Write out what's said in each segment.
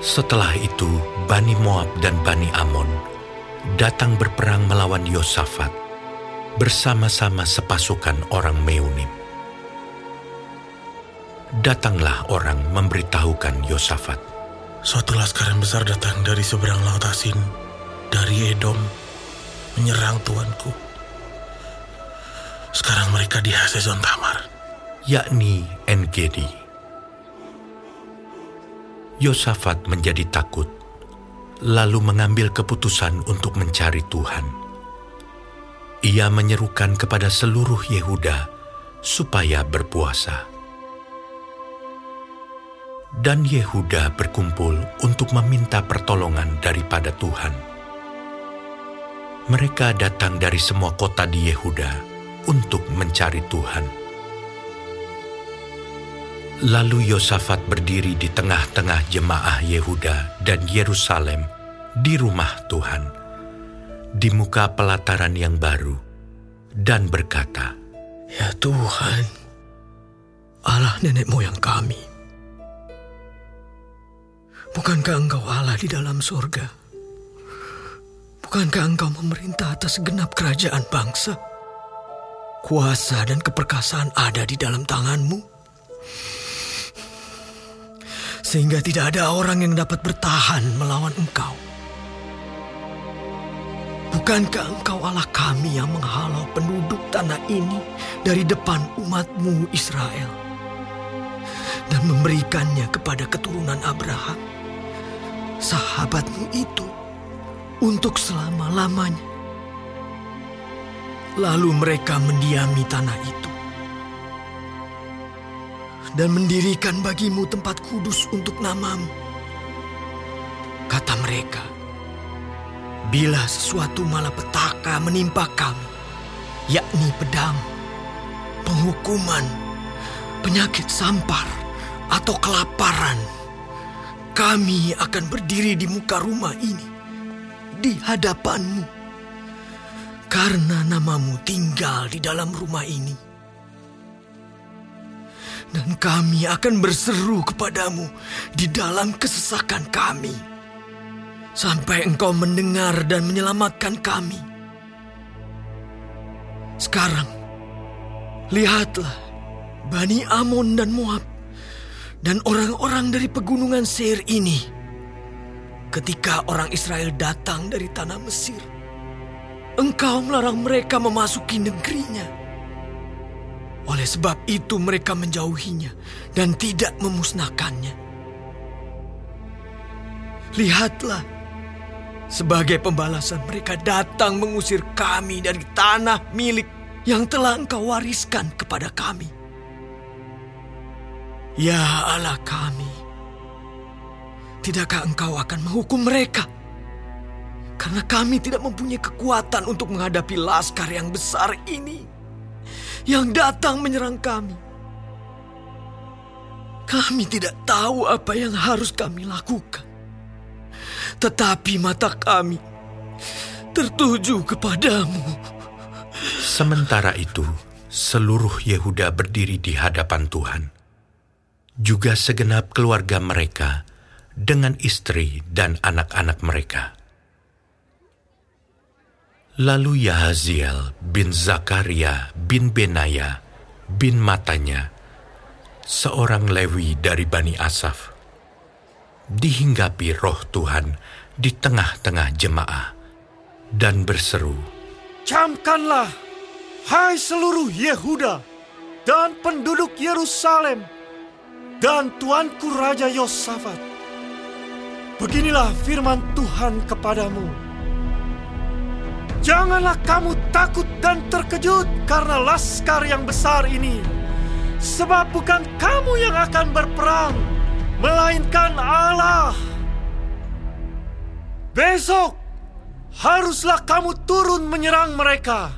Setelah itu, Bani Moab dan Bani Amon datang berperang melawan Yosafat bersama-sama sepasukan orang Meunim. Datanglah orang memberitahukan Yosafat. Suatu laskar yang besar datang dari seberang laut asin, dari Edom, menyerang tuanku. Sekarang mereka di Hasezon Tamar. yakni Engedi. Yosafat menjadi takut, lalu mengambil keputusan untuk mencari Tuhan. Ia menyerukan kepada seluruh Yehuda supaya berpuasa. Dan Yehuda berkumpul untuk meminta pertolongan daripada Tuhan. Mereka datang dari semua kota di Yehuda untuk mencari Tuhan. Lalu Yosafat berdiri di tengah-tengah jemaah Yehuda dan Yerusalem di rumah Tuhan, di muka pelataran yang baru, dan berkata, Ya Tuhan, Allah nenek moyang kami. Bukankah Engkau Allah di dalam surga? Bukankah Engkau memerintah atas segenap kerajaan bangsa? Kuasa dan keperkasaan ada di dalam tanganmu. Sehingga tidak ada orang yang dapat bertahan melawan Engkau. Bukankah Engkau Allah kami yang menghalau penduduk tanah ini dari depan umatmu Israel dan memberikannya kepada keturunan Abraham, sahabatmu itu, untuk selama-lamanya. Lalu mereka mendiami tanah itu dan mendirikan bagimu tempat kudus untuk namamu. Kata mereka, bila sesuatu malapetaka menimpa kami, yakni pedang, penghukuman, penyakit sampar, atau kelaparan, kami akan berdiri di muka rumah ini, di hadapanmu, karena namamu tinggal di dalam rumah ini. Dan kami akan berseru kepadamu di dalam kesesakan kami. Sampai engkau mendengar dan menyelamatkan kami. Sekarang, lihatlah Bani Amon dan Moab dan orang-orang dari pegunungan Seir ini. Ketika orang Israel datang dari tanah Mesir, engkau melarang mereka memasuki negerinya. Oleh sebab itu mereka menjauhinya dan tidak memusnahkannya. Lihatlah, sebagai pembalasan mereka datang mengusir kami dari tanah milik yang telah engkau wariskan kepada kami. Ya Allah kami, tidakkah engkau akan menghukum mereka? Karena kami tidak mempunyai kekuatan untuk menghadapi laskar yang besar ini yang datang menyerang kami. Kami tidak tahu apa yang harus kami lakukan. Tetapi mata kami tertuju kepadamu. Sementara itu, seluruh Yehuda berdiri di hadapan Tuhan. Juga segenap keluarga mereka dengan istri dan anak-anak mereka. Lalu Yahaziel bin Zakaria bin Benaya bin Matanya, seorang Lewi dari Bani Asaf, dihinggapi roh Tuhan di tengah-tengah jemaah dan berseru, Camkanlah, hai seluruh Yehuda dan penduduk Yerusalem dan tuanku Raja Yosafat. Beginilah firman Tuhan kepadamu. Janganlah kamu takut dan terkejut karena laskar yang besar ini. Sebab bukan kamu yang akan berperang, melainkan Allah. Besok haruslah kamu turun menyerang mereka.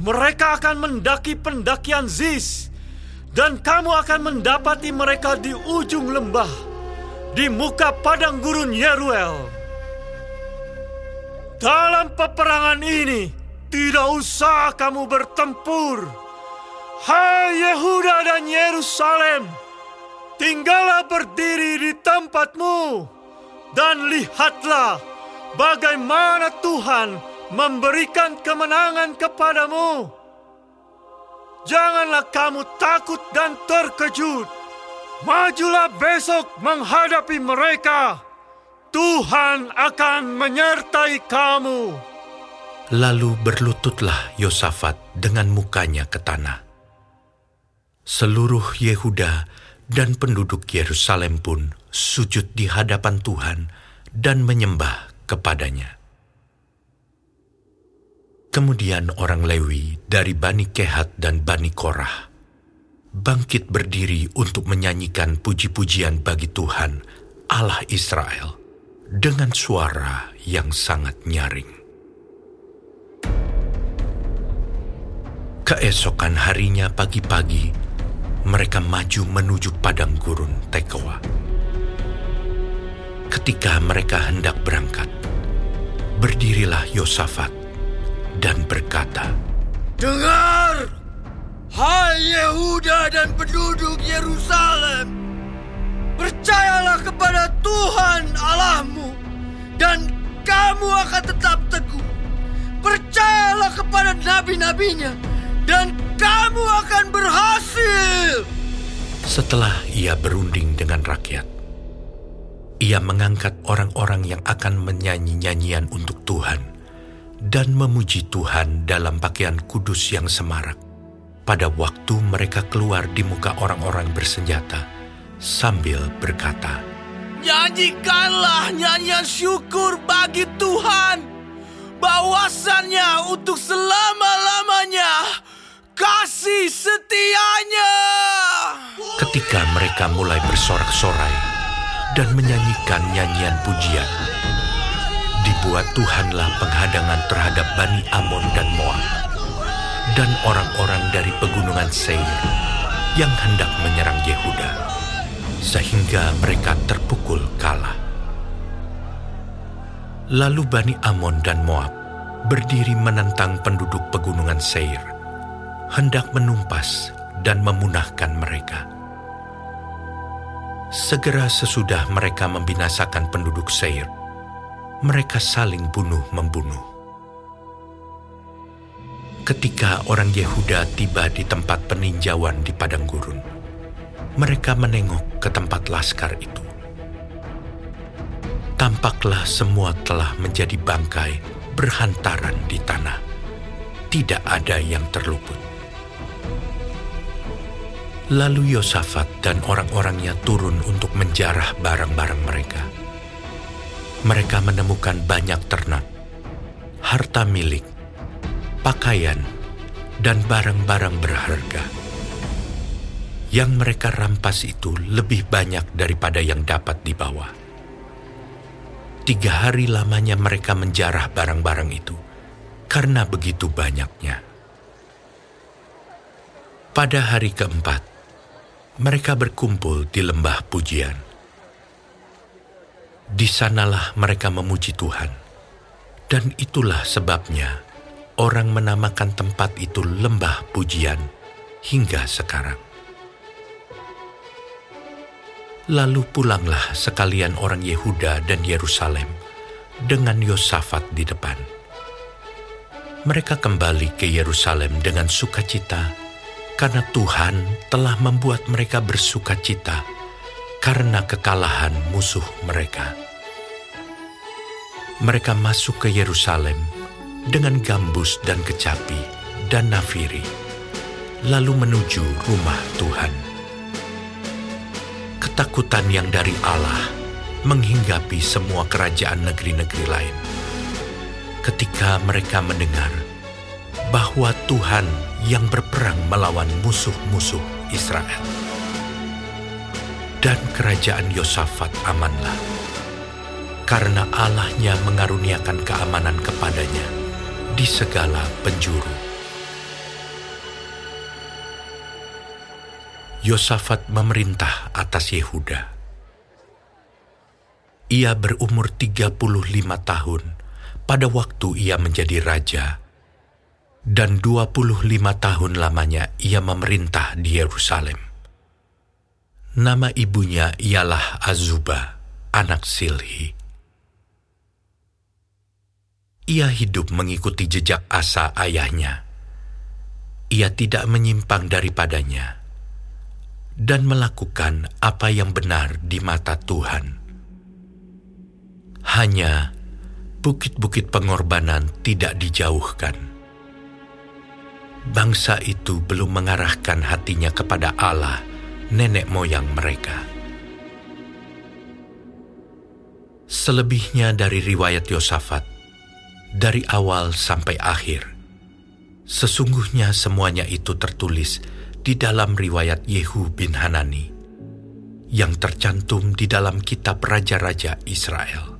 Mereka akan mendaki pendakian Ziz, dan kamu akan mendapati mereka di ujung lembah, di muka padang gurun Yeruel. Dalam peperangan ini, tidak usah kamu bertempur. Hai Yehuda dan Yerusalem, tinggallah berdiri di tempat tempatmu dan lihatlah bagaimana Tuhan memberikan kemenangan kepadamu. Janganlah kamu takut dan terkejut. Majulah besok menghadapi mereka. Tuhan akan menyertai kamu. Lalu berlututlah Yosafat dengan mukanya ke tanah. Seluruh Yehuda dan penduduk Yerusalem pun sujud di hadapan Tuhan dan menyembah kepadanya. Kemudian orang Lewi dari Bani Kehat dan Bani Korah bangkit berdiri untuk menyanyikan puji-pujian bagi Tuhan, Allah Israel, dengan suara yang sangat nyaring. Keesokan harinya pagi-pagi, mereka maju menuju padang gurun Tekoa. Ketika mereka hendak berangkat, berdirilah Yosafat dan berkata, Dengar, hai Yehuda dan penduduk Yerusalem, percayalah kepada nabi-nabinya, dan kamu akan berhasil. Setelah ia berunding dengan rakyat, ia mengangkat orang-orang yang akan menyanyi nyanyian untuk Tuhan dan memuji Tuhan dalam pakaian kudus yang semarak. Pada waktu mereka keluar di muka orang-orang bersenjata sambil berkata, Nyanyikanlah nyanyian syukur bagi Tuhan, bahwasannya untuk selama-lamanya kasih setianya. Ketika mereka mulai bersorak-sorai dan menyanyikan nyanyian pujian, dibuat Tuhanlah penghadangan terhadap Bani Amon dan Moab dan orang-orang dari pegunungan Seir yang hendak menyerang Yehuda, sehingga mereka terpukul kalah. Lalu Bani Amon dan Moab berdiri menentang penduduk pegunungan Seir, hendak menumpas dan memunahkan mereka. Segera sesudah mereka membinasakan penduduk Seir, mereka saling bunuh-membunuh. Ketika orang Yehuda tiba di tempat peninjauan di padang gurun, mereka menengok ke tempat laskar itu. Tampaklah semua telah menjadi bangkai berhantaran di tanah. Tidak ada yang terluput. Lalu Yosafat dan orang-orangnya turun untuk menjarah barang-barang mereka mereka menemukan banyak ternak, harta milik, pakaian, dan barang-barang berharga. Yang mereka rampas itu lebih banyak daripada yang dapat dibawa. Tiga hari lamanya mereka menjarah barang-barang itu karena begitu banyaknya. Pada hari keempat, mereka berkumpul di lembah pujian di sanalah mereka memuji Tuhan. Dan itulah sebabnya orang menamakan tempat itu lembah pujian hingga sekarang. Lalu pulanglah sekalian orang Yehuda dan Yerusalem dengan Yosafat di depan. Mereka kembali ke Yerusalem dengan sukacita karena Tuhan telah membuat mereka bersukacita karena kekalahan musuh mereka. Mereka masuk ke Yerusalem dengan gambus dan kecapi dan nafiri, lalu menuju rumah Tuhan. Ketakutan yang dari Allah menghinggapi semua kerajaan negeri-negeri lain. Ketika mereka mendengar bahwa Tuhan yang berperang melawan musuh-musuh Israel dan kerajaan Yosafat amanlah. Karena Allahnya mengaruniakan keamanan kepadanya di segala penjuru. Yosafat memerintah atas Yehuda. Ia berumur 35 tahun pada waktu ia menjadi raja, dan 25 tahun lamanya ia memerintah di Yerusalem. Nama ibunya ialah Azuba. anak Silhi. Ia hidup mengikuti jejak Asa ayahnya. Ia tidak menyimpang daripadanya dan melakukan apa yang benar di mata Tuhan. Hanya bukit-bukit pengorbanan tidak dijauhkan. Bangsa itu belum mengarahkan hatinya kepada Allah, nenek moyang mereka. Selebihnya dari riwayat Yosafat, dari awal sampai akhir. Sesungguhnya semuanya itu tertulis di dalam riwayat Yehu bin Hanani yang tercantum di dalam kitab Raja-Raja Israel.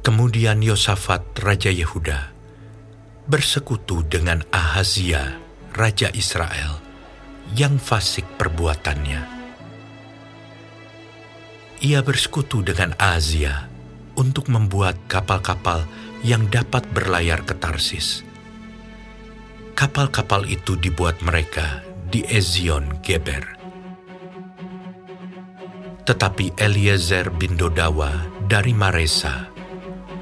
Kemudian Yosafat Raja Yehuda bersekutu dengan Ahazia Raja Israel yang fasik perbuatannya. Ia bersekutu dengan Ahazia untuk membuat kapal-kapal yang dapat berlayar ke Tarsis. Kapal-kapal itu dibuat mereka di Ezion Geber. Tetapi Eliezer bin Dodawa dari Maresa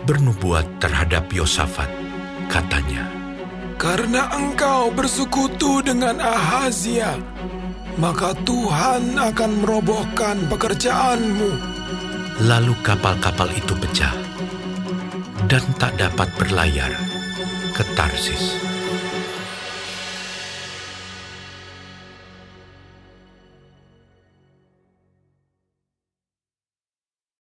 bernubuat terhadap Yosafat, katanya, Karena engkau bersekutu dengan Ahazia, maka Tuhan akan merobohkan pekerjaanmu Lalu kapal-kapal itu pecah dan tak dapat berlayar ke Tarsis.